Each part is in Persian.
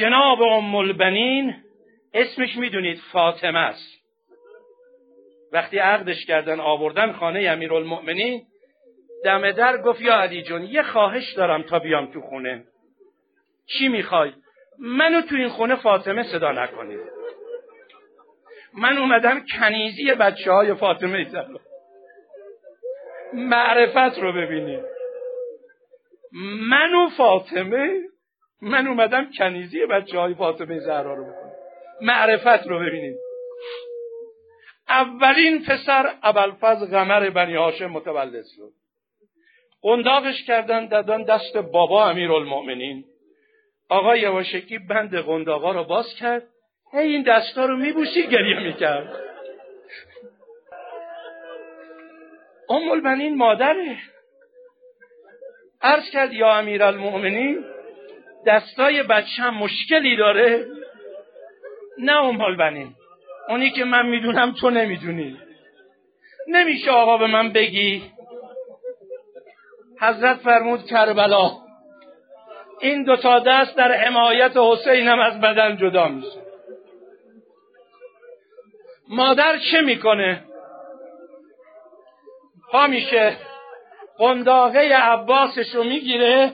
جناب ام البنین اسمش می‌دونید فاطمه است. وقتی عقدش کردن آوردن خانه امیرالمؤمنین دم در گفت یا علی جون یه خواهش دارم تا بیام تو خونه. چی می‌خوای؟ منو تو این خونه فاطمه صدا نکنید. من اومدم کنیزی بچه های فاطمه زهرا معرفت رو ببینید. من فاطمه من اومدم کنیزی بچه های فاطمه زهرا رو بکنم معرفت رو ببینید. اولین پسر ابوالفضل قمر بنی هاشم متولد شد. قنداقش کردن دادن دست بابا امیرالمؤمنین. آقا یواشکی بند قنداقا رو باز کرد. هی این دستا رو میبوسی گریه می‌کرد. ام البنین مادره. عرض کرد یا امیرالمؤمنین دستای بچه مشکلی داره؟ نه ام البنین اونی که من می‌دونم تو نمی‌دونی. نمیشه آقا به من بگی. حضرت فرمود کربلا این دوتا دست در حمایت حسینم از بدن جدا میشه. مادر چه می‌کنه؟ پا میشه. قنداقه عباسش رو می‌گیره.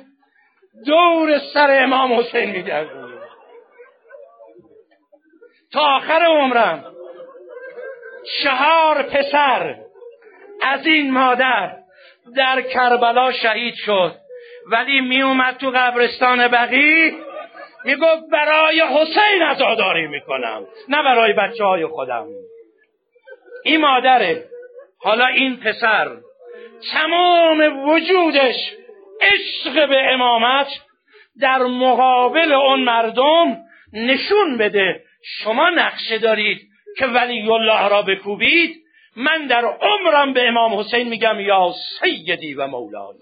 دور سر امام حسین میگردونه تا آخر عمرم چهار پسر از این مادر در کربلا شهید شد. ولی میومد تو قبرستان بقی می‌گفت برای حسین ازاداری می‌کنم نه برای بچه های خودم. این مادره حالا این پسر تمام وجودش عشق به امامت در مقابل اون مردم نشون بده. شما نقشه دارید که ولی الله را بکوبید. من در عمرم به امام حسین میگم یا سیدی و مولای